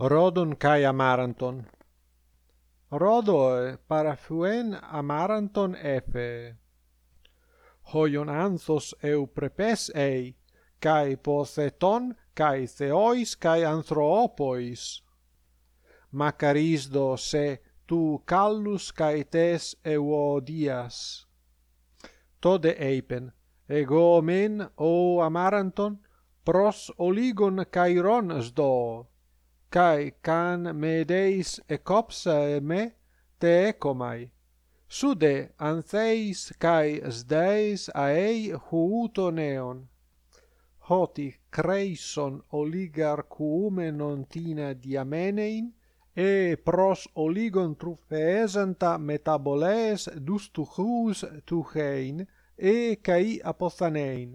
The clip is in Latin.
Rodon kai Amaranton. Rodoe eh, parafuen Amaranton efe Hoion anthos eu prepes ei, kai poseton, kai theois, kai anthropois. Macarisdo se tu callus kai tes euodias. Tode eipen, ego men, o Amaranton, pros oligon kairon sdo kai kan me deis ekopsa me te ecomai sude antheis kai sdeis aei huutoneon hoti creison oligarchumenon tina diamenein e pros oligon truffeesanta metaboles dustuchus tuchein e kai apothanein